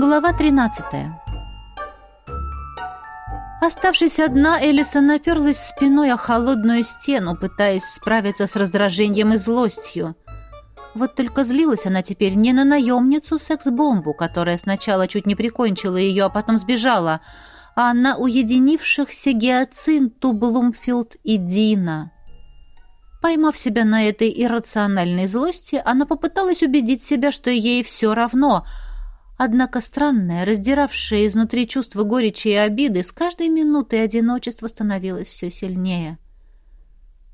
Глава 13. Оставшись одна, Элиса наперлась спиной о холодную стену, пытаясь справиться с раздражением и злостью. Вот только злилась она теперь не на наемницу секс-бомбу, которая сначала чуть не прикончила ее, а потом сбежала, а на уединившихся Гиацинту, Блумфилд и Дина. Поймав себя на этой иррациональной злости, она попыталась убедить себя, что ей все равно — Однако странное, раздиравшее изнутри чувство горечи и обиды, с каждой минутой одиночество становилось все сильнее.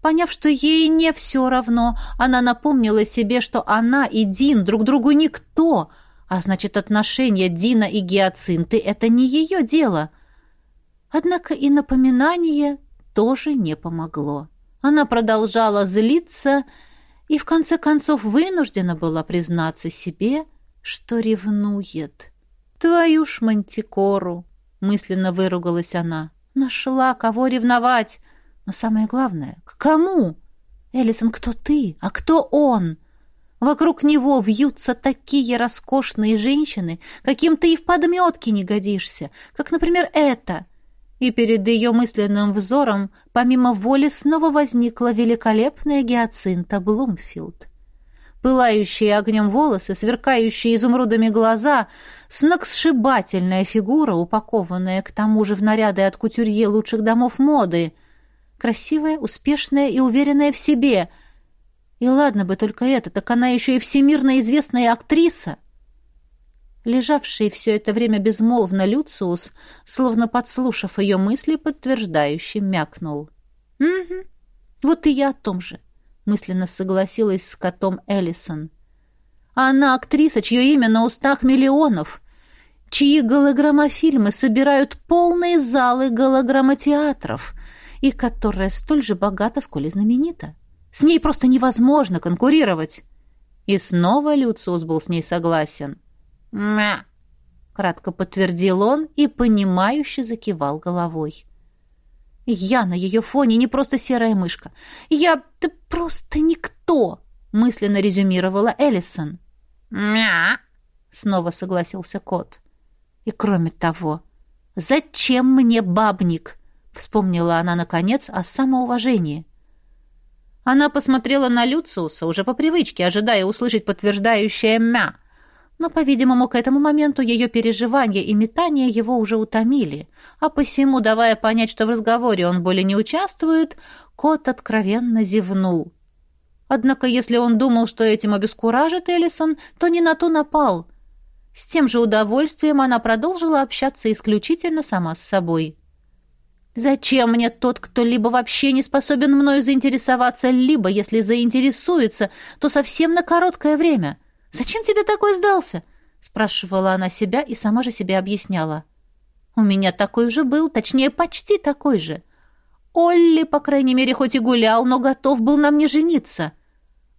Поняв, что ей не все равно, она напомнила себе, что она и Дин друг другу никто, а значит, отношения Дина и Гиацинты — это не ее дело. Однако и напоминание тоже не помогло. Она продолжала злиться и, в конце концов, вынуждена была признаться себе — что ревнует. «Твою ж мантикору!» — мысленно выругалась она. «Нашла, кого ревновать! Но самое главное, к кому? Элисон, кто ты, а кто он?» Вокруг него вьются такие роскошные женщины, каким ты и в подметке не годишься, как, например, эта. И перед ее мысленным взором, помимо воли, снова возникла великолепная гиацинта Блумфилд пылающие огнем волосы, сверкающие изумрудами глаза, сногсшибательная фигура, упакованная к тому же в наряды от кутюрье лучших домов моды, красивая, успешная и уверенная в себе. И ладно бы только это, так она еще и всемирно известная актриса. Лежавший все это время безмолвно Люциус, словно подслушав ее мысли, подтверждающе мякнул. «Угу, вот и я о том же мысленно согласилась с котом Эллисон. Она актриса, чье имя на устах миллионов, чьи голограммофильмы собирают полные залы голограммотеатров и которая столь же богата, сколь и знаменита. С ней просто невозможно конкурировать. И снова Люциус был с ней согласен. «Мя!» — кратко подтвердил он и, понимающе закивал головой. Я на ее фоне не просто серая мышка. Я да просто никто, мысленно резюмировала Эллисон. Мя, снова согласился кот. И кроме того, зачем мне бабник? Вспомнила она наконец о самоуважении. Она посмотрела на Люциуса уже по привычке, ожидая услышать подтверждающее «мя», но, по-видимому, к этому моменту ее переживания и метания его уже утомили, а посему, давая понять, что в разговоре он более не участвует, кот откровенно зевнул. Однако, если он думал, что этим обескуражит Эллисон, то не на то напал. С тем же удовольствием она продолжила общаться исключительно сама с собой. «Зачем мне тот, кто либо вообще не способен мною заинтересоваться, либо, если заинтересуется, то совсем на короткое время?» «Зачем тебе такой сдался?» — спрашивала она себя и сама же себе объясняла. «У меня такой же был, точнее, почти такой же. Олли, по крайней мере, хоть и гулял, но готов был на мне жениться.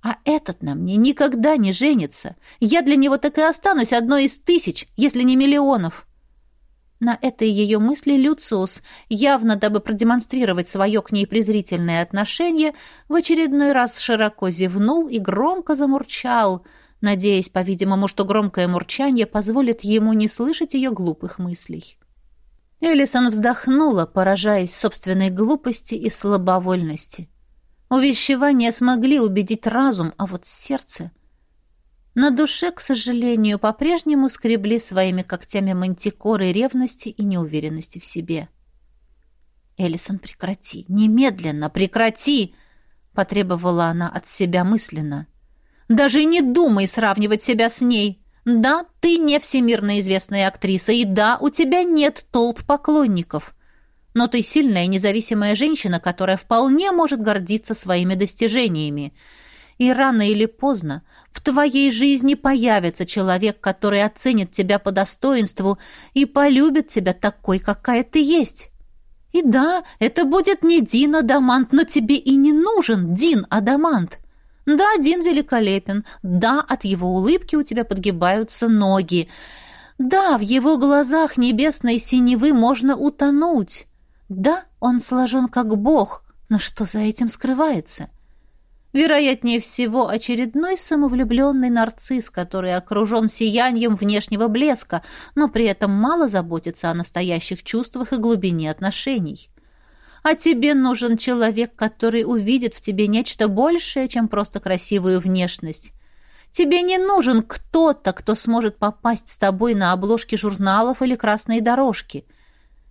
А этот на мне никогда не женится. Я для него так и останусь одной из тысяч, если не миллионов». На этой ее мысли Люциус, явно дабы продемонстрировать свое к ней презрительное отношение, в очередной раз широко зевнул и громко замурчал — надеясь, по-видимому, что громкое мурчание позволит ему не слышать ее глупых мыслей. Элисон вздохнула, поражаясь собственной глупости и слабовольности. Увещевания смогли убедить разум, а вот сердце... На душе, к сожалению, по-прежнему скребли своими когтями мантикоры ревности и неуверенности в себе. «Элисон, прекрати! Немедленно прекрати!» — потребовала она от себя мысленно. Даже не думай сравнивать себя с ней. Да, ты не всемирно известная актриса, и да, у тебя нет толп поклонников. Но ты сильная независимая женщина, которая вполне может гордиться своими достижениями. И рано или поздно в твоей жизни появится человек, который оценит тебя по достоинству и полюбит тебя такой, какая ты есть. И да, это будет не Дин Адамант, но тебе и не нужен Дин Адамант. Да, Дин великолепен. Да, от его улыбки у тебя подгибаются ноги. Да, в его глазах небесной синевы можно утонуть. Да, он сложен как бог, но что за этим скрывается? Вероятнее всего, очередной самовлюбленный нарцисс, который окружен сиянием внешнего блеска, но при этом мало заботится о настоящих чувствах и глубине отношений. А тебе нужен человек, который увидит в тебе нечто большее, чем просто красивую внешность. Тебе не нужен кто-то, кто сможет попасть с тобой на обложки журналов или красные дорожки –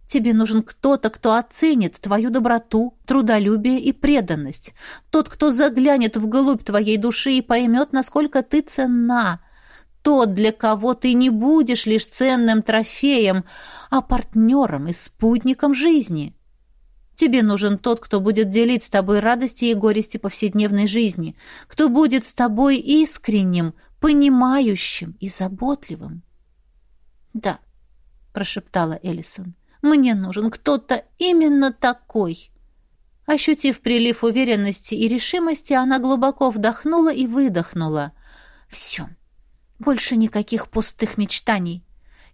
Тебе нужен кто-то, кто оценит твою доброту, трудолюбие и преданность. Тот, кто заглянет вглубь твоей души и поймет, насколько ты ценна. Тот, для кого ты не будешь лишь ценным трофеем, а партнером и спутником жизни. Тебе нужен тот, кто будет делить с тобой радости и горести повседневной жизни, кто будет с тобой искренним, понимающим и заботливым. «Да», — прошептала Эллисон, — мне нужен кто-то именно такой. Ощутив прилив уверенности и решимости, она глубоко вдохнула и выдохнула. Все. Больше никаких пустых мечтаний.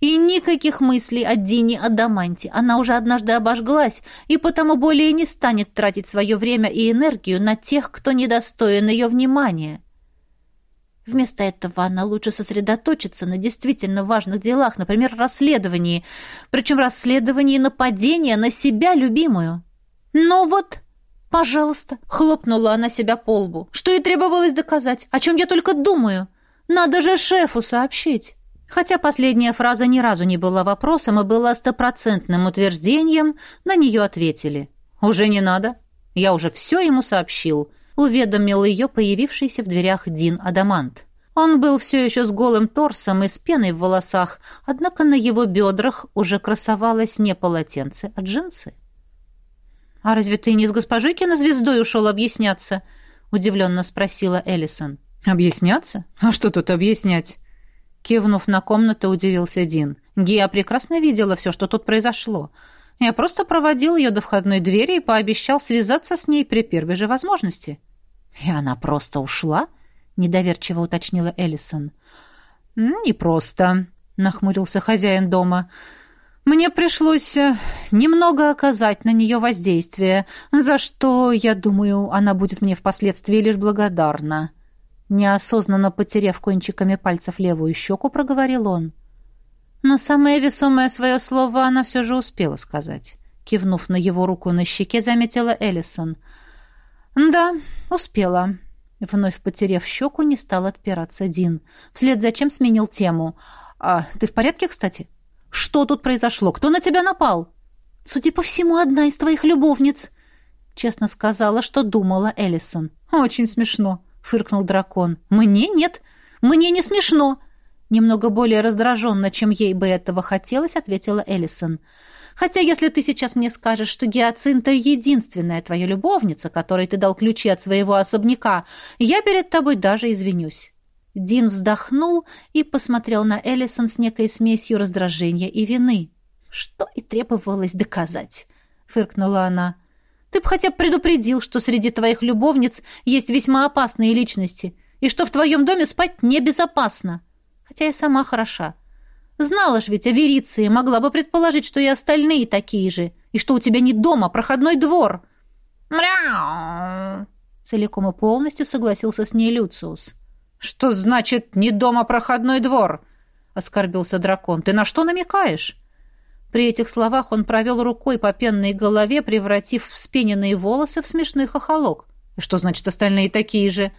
И никаких мыслей о Дине Адаманте. Она уже однажды обожглась, и потому более не станет тратить свое время и энергию на тех, кто недостоин ее внимания. Вместо этого она лучше сосредоточится на действительно важных делах, например, расследовании, причем расследовании нападения на себя любимую. «Ну вот, пожалуйста», — хлопнула она себя по лбу, что и требовалось доказать, о чем я только думаю. Надо же шефу сообщить. Хотя последняя фраза ни разу не была вопросом, а была стопроцентным утверждением, на нее ответили. «Уже не надо. Я уже все ему сообщил уведомил ее появившийся в дверях Дин Адамант. Он был все еще с голым торсом и с пеной в волосах, однако на его бедрах уже красовалось не полотенце, а джинсы. «А разве ты не с госпожой кинозвездой ушел объясняться?» — удивленно спросила Эллисон. «Объясняться? А что тут объяснять?» Кивнув на комнату, удивился Дин. «Гия прекрасно видела все, что тут произошло. Я просто проводил ее до входной двери и пообещал связаться с ней при первой же возможности». «И она просто ушла?» — недоверчиво уточнила Эллисон. «Не просто», — нахмурился хозяин дома. «Мне пришлось э, немного оказать на нее воздействие, за что, я думаю, она будет мне впоследствии лишь благодарна». Неосознанно потеряв кончиками пальцев левую щеку, проговорил он. Но самое весомое свое слово она все же успела сказать. Кивнув на его руку на щеке, заметила Эллисон — «Да, успела». Вновь потеряв щеку, не стал отпираться Дин. Вслед за чем сменил тему. «А ты в порядке, кстати? Что тут произошло? Кто на тебя напал?» «Судя по всему, одна из твоих любовниц», — честно сказала, что думала Эллисон. «Очень смешно», — фыркнул дракон. «Мне нет. Мне не смешно». Немного более раздраженно, чем ей бы этого хотелось, ответила Эллисон. Хотя если ты сейчас мне скажешь, что Гиацинта единственная твоя любовница, которой ты дал ключи от своего особняка, я перед тобой даже извинюсь». Дин вздохнул и посмотрел на Эллисон с некой смесью раздражения и вины. «Что и требовалось доказать», — фыркнула она. «Ты бы хотя бы предупредил, что среди твоих любовниц есть весьма опасные личности, и что в твоем доме спать небезопасно. Хотя я сама хороша. Знала ж ведь о Вериции, могла бы предположить, что и остальные такие же, и что у тебя не дом, а проходной двор. Мряу! Целиком и полностью согласился с ней Люциус. Что значит «не дом, а проходной двор»? Оскорбился дракон. Ты на что намекаешь? При этих словах он провел рукой по пенной голове, превратив вспененные волосы в смешной хохолок. Что значит остальные такие же?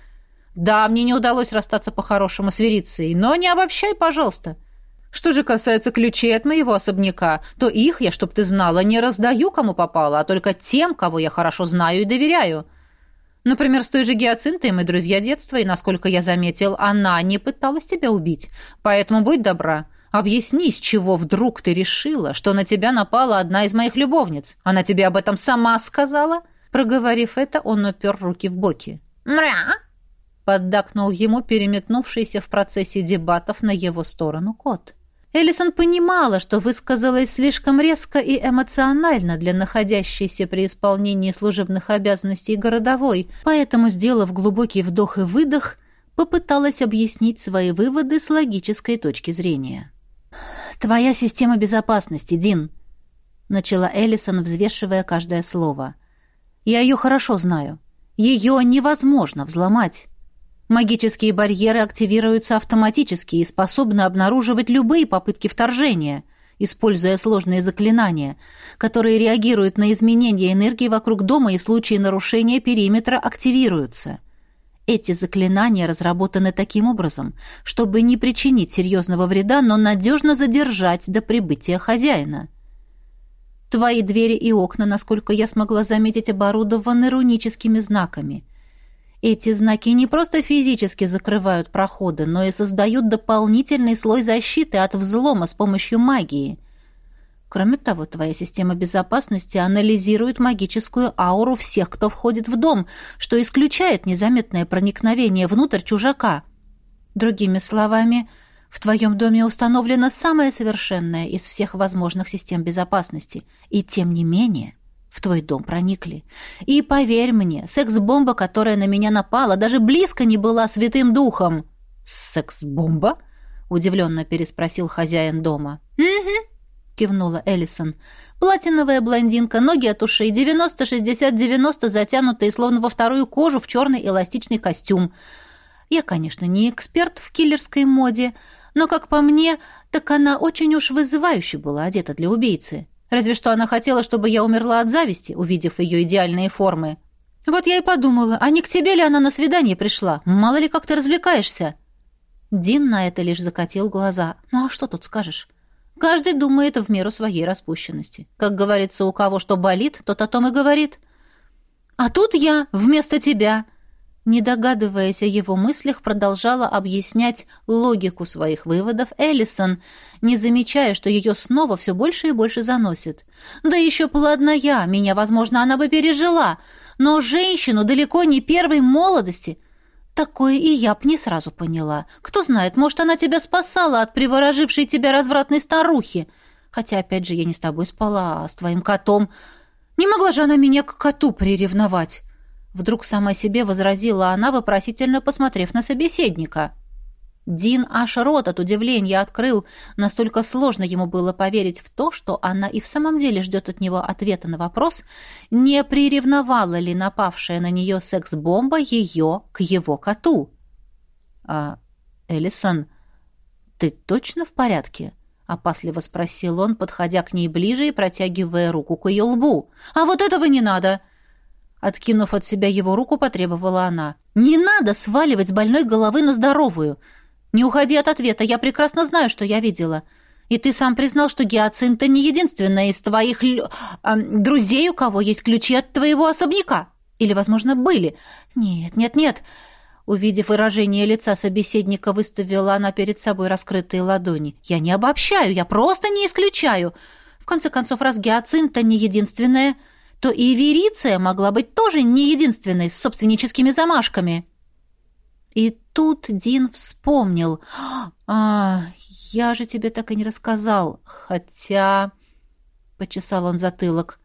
Да, мне не удалось расстаться по-хорошему с Верицией, но не обобщай, пожалуйста. — что же касается ключей от моего особняка, то их я, чтоб ты знала, не раздаю кому попало, а только тем, кого я хорошо знаю и доверяю. Например, с той же Гиацинтой мы друзья детства, и, насколько я заметил, она не пыталась тебя убить. Поэтому будь добра, объясни, с чего вдруг ты решила, что на тебя напала одна из моих любовниц. Она тебе об этом сама сказала?» Проговорив это, он упер руки в боки. «Мря!» Поддакнул ему переметнувшийся в процессе дебатов на его сторону кот. Эллисон понимала, что высказалась слишком резко и эмоционально для находящейся при исполнении служебных обязанностей городовой, поэтому, сделав глубокий вдох и выдох, попыталась объяснить свои выводы с логической точки зрения. «Твоя система безопасности, Дин», — начала Эллисон, взвешивая каждое слово. «Я ее хорошо знаю. Ее невозможно взломать. Магические барьеры активируются автоматически и способны обнаруживать любые попытки вторжения, используя сложные заклинания, которые реагируют на изменения энергии вокруг дома и в случае нарушения периметра активируются. Эти заклинания разработаны таким образом, чтобы не причинить серьезного вреда, но надежно задержать до прибытия хозяина. Твои двери и окна, насколько я смогла заметить, оборудованы руническими знаками. Эти знаки не просто физически закрывают проходы, но и создают дополнительный слой защиты от взлома с помощью магии. Кроме того, твоя система безопасности анализирует магическую ауру всех, кто входит в дом, что исключает незаметное проникновение внутрь чужака. Другими словами, в твоем доме установлена самая совершенная из всех возможных систем безопасности. И тем не менее, в твой дом проникли. И поверь мне, секс-бомба, которая на меня напала, даже близко не была святым духом. «Секс-бомба?» — удивленно переспросил хозяин дома. «Угу», — кивнула Эллисон. «Платиновая блондинка, ноги от ушей, 90-60-90 затянутые, словно во вторую кожу, в черный эластичный костюм. Я, конечно, не эксперт в киллерской моде, — но, как по мне, так она очень уж вызывающе была одета для убийцы. Разве что она хотела, чтобы я умерла от зависти, увидев ее идеальные формы. Вот я и подумала, а не к тебе ли она на свидание пришла? Мало ли, как ты развлекаешься?» Дин на это лишь закатил глаза. «Ну а что тут скажешь?» Каждый думает в меру своей распущенности. Как говорится, у кого что болит, тот о том и говорит. «А тут я вместо тебя!» Не догадываясь о его мыслях, продолжала объяснять логику своих выводов Эллисон, не замечая, что ее снова все больше и больше заносит. «Да еще плодная, меня, возможно, она бы пережила, но женщину далеко не первой молодости. Такое и я б не сразу поняла. Кто знает, может, она тебя спасала от приворожившей тебя развратной старухи. Хотя, опять же, я не с тобой спала, а с твоим котом. Не могла же она меня к коту приревновать». Вдруг сама себе возразила она, вопросительно посмотрев на собеседника. Дин аж рот от удивления открыл, настолько сложно ему было поверить в то, что она и в самом деле ждет от него ответа на вопрос, не приревновала ли напавшая на нее секс-бомба ее к его коту. «А, Эллисон, ты точно в порядке?» — опасливо спросил он, подходя к ней ближе и протягивая руку к ее лбу. «А вот этого не надо!» Откинув от себя его руку, потребовала она. «Не надо сваливать с больной головы на здоровую. Не уходи от ответа, я прекрасно знаю, что я видела. И ты сам признал, что Гиацинта не единственная из твоих лю... э, друзей, у кого есть ключи от твоего особняка. Или, возможно, были. Нет, нет, нет». Увидев выражение лица собеседника, выставила она перед собой раскрытые ладони. «Я не обобщаю, я просто не исключаю. В конце концов, раз Гиацинта не единственная...» то и Вериция могла быть тоже не единственной с собственническими замашками. И тут Дин вспомнил. «А, я же тебе так и не рассказал. Хотя...» — почесал он затылок.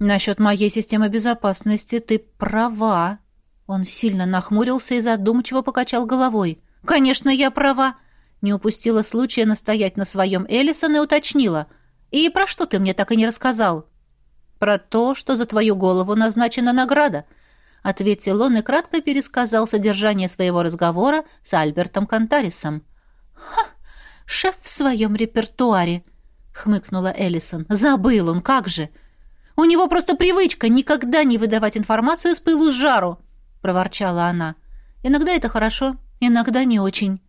«Насчет моей системы безопасности ты права». Он сильно нахмурился и задумчиво покачал головой. «Конечно, я права!» Не упустила случая настоять на своем Эллисон и уточнила. «И про что ты мне так и не рассказал?» «Про то, что за твою голову назначена награда», — ответил он и кратко пересказал содержание своего разговора с Альбертом Кантарисом. «Ха! Шеф в своем репертуаре!» — хмыкнула Эллисон. «Забыл он, как же! У него просто привычка никогда не выдавать информацию с пылу с жару!» — проворчала она. «Иногда это хорошо, иногда не очень».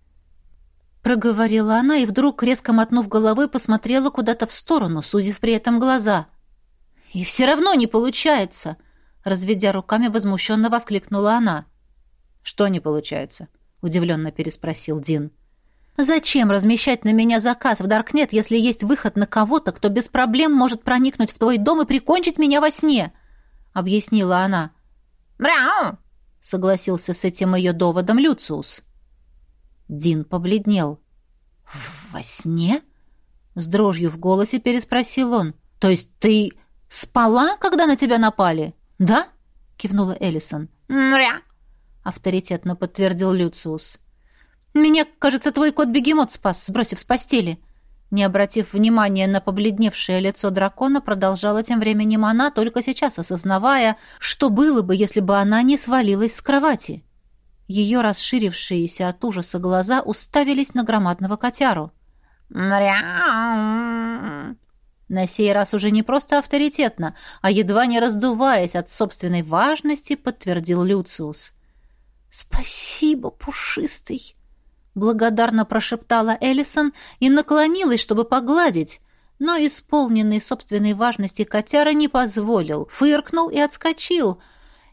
Проговорила она и вдруг, резко мотнув головой, посмотрела куда-то в сторону, сузив при этом глаза — «И все равно не получается!» Разведя руками, возмущенно воскликнула она. «Что не получается?» — удивленно переспросил Дин. «Зачем размещать на меня заказ в Даркнет, если есть выход на кого-то, кто без проблем может проникнуть в твой дом и прикончить меня во сне?» — объяснила она. «Мряу!» — согласился с этим ее доводом Люциус. Дин побледнел. «Во сне?» — с дрожью в голосе переспросил он. «То есть ты «Спала, когда на тебя напали?» «Да?» — кивнула Эллисон. «Мря!» — авторитетно подтвердил Люциус. «Меня, кажется, твой кот-бегемот спас, сбросив с постели», — Не обратив внимания на побледневшее лицо дракона, продолжала тем временем она, только сейчас осознавая, что было бы, если бы она не свалилась с кровати. Ее расширившиеся от ужаса глаза уставились на громадного котяру. «Мряу!» На сей раз уже не просто авторитетно, а едва не раздуваясь от собственной важности, подтвердил Люциус. «Спасибо, пушистый!» Благодарно прошептала Эллисон и наклонилась, чтобы погладить, но исполненный собственной важности котяра не позволил, фыркнул и отскочил,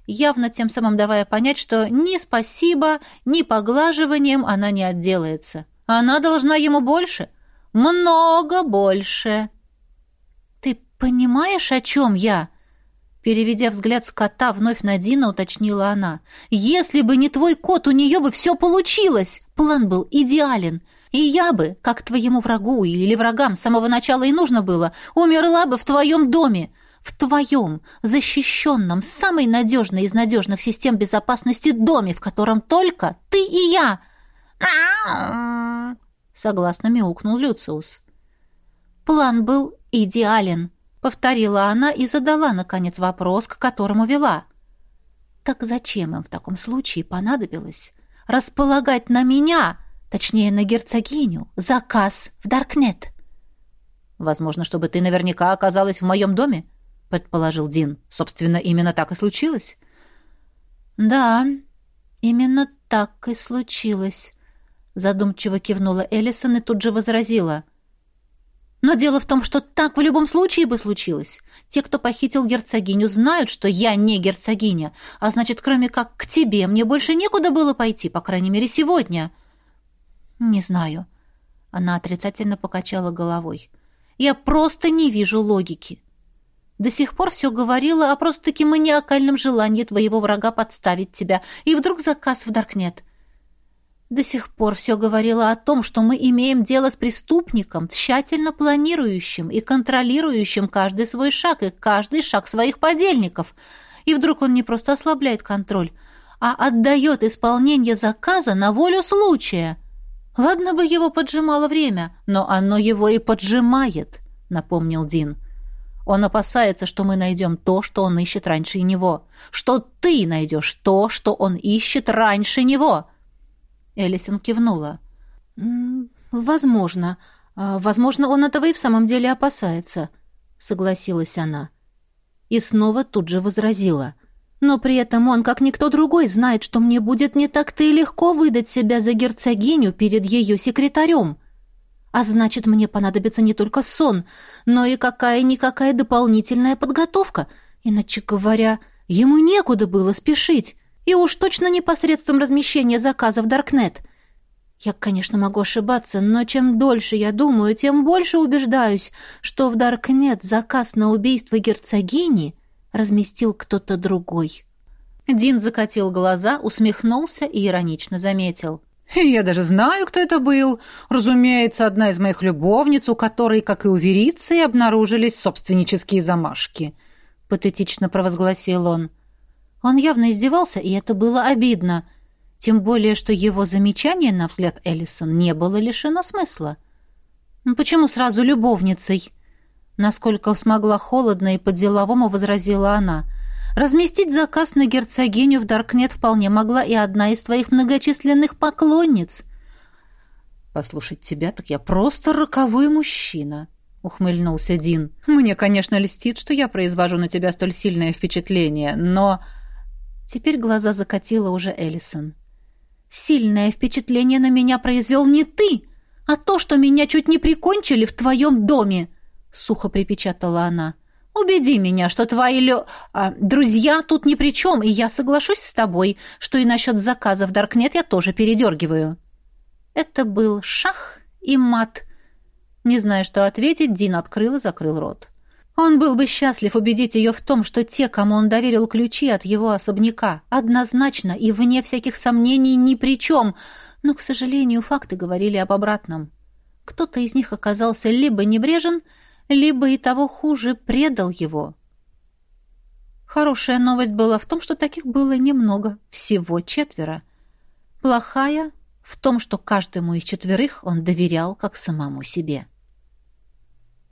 явно тем самым давая понять, что ни спасибо, ни поглаживанием она не отделается. Она должна ему больше, много больше. «Ты понимаешь, о чем я?» Переведя взгляд с кота вновь на Дина, уточнила она. «Если бы не твой кот, у нее бы все получилось! План был идеален. И я бы, как твоему врагу или врагам с самого начала и нужно было, умерла бы в твоем доме. В твоем, защищенном, самой надежной из надежных систем безопасности доме, в котором только ты и я!» Согласно мяукнул Люциус. План был идеален повторила она и задала, наконец, вопрос, к которому вела. «Так зачем им в таком случае понадобилось располагать на меня, точнее, на герцогиню, заказ в Даркнет?» «Возможно, чтобы ты наверняка оказалась в моем доме», — предположил Дин. «Собственно, именно так и случилось». «Да, именно так и случилось», — задумчиво кивнула Эллисон и тут же возразила — но дело в том, что так в любом случае бы случилось. Те, кто похитил герцогиню, знают, что я не герцогиня, а значит, кроме как к тебе, мне больше некуда было пойти, по крайней мере, сегодня. Не знаю. Она отрицательно покачала головой. Я просто не вижу логики. До сих пор все говорила о просто-таки маниакальном желании твоего врага подставить тебя, и вдруг заказ в Даркнет. До сих пор все говорило о том, что мы имеем дело с преступником, тщательно планирующим и контролирующим каждый свой шаг и каждый шаг своих подельников. И вдруг он не просто ослабляет контроль, а отдает исполнение заказа на волю случая. Ладно бы его поджимало время, но оно его и поджимает, напомнил Дин. Он опасается, что мы найдем то, что он ищет раньше него. Что ты найдешь то, что он ищет раньше него. Элисин кивнула. «Возможно. А, возможно, он этого и в самом деле опасается», — согласилась она. И снова тут же возразила. «Но при этом он, как никто другой, знает, что мне будет не так-то и легко выдать себя за герцогиню перед ее секретарем. А значит, мне понадобится не только сон, но и какая-никакая дополнительная подготовка. Иначе говоря, ему некуда было спешить». И уж точно не посредством размещения заказа в Даркнет. Я, конечно, могу ошибаться, но чем дольше я думаю, тем больше убеждаюсь, что в Даркнет заказ на убийство герцогини разместил кто-то другой. Дин закатил глаза, усмехнулся и иронично заметил. «Я даже знаю, кто это был. Разумеется, одна из моих любовниц, у которой, как и у Верицы, обнаружились собственнические замашки», — патетично провозгласил он. Он явно издевался, и это было обидно. Тем более, что его замечание, на взгляд Эллисон, не было лишено смысла. «Ну, «Почему сразу любовницей?» Насколько смогла холодно и по-деловому возразила она. «Разместить заказ на герцогиню в Даркнет вполне могла и одна из твоих многочисленных поклонниц». «Послушать тебя, так я просто роковой мужчина», — ухмыльнулся Дин. «Мне, конечно, льстит, что я произвожу на тебя столь сильное впечатление, но...» Теперь глаза закатила уже Эллисон. «Сильное впечатление на меня произвел не ты, а то, что меня чуть не прикончили в твоем доме!» Сухо припечатала она. «Убеди меня, что твои лё... а, друзья тут ни при чем, и я соглашусь с тобой, что и насчет заказа в Даркнет я тоже передергиваю». Это был шах и мат. Не зная, что ответить, Дин открыл и закрыл рот. Он был бы счастлив убедить ее в том, что те, кому он доверил ключи от его особняка, однозначно и вне всяких сомнений ни при чем, но, к сожалению, факты говорили об обратном. Кто-то из них оказался либо небрежен, либо и того хуже предал его. Хорошая новость была в том, что таких было немного, всего четверо. Плохая — в том, что каждому из четверых он доверял как самому себе.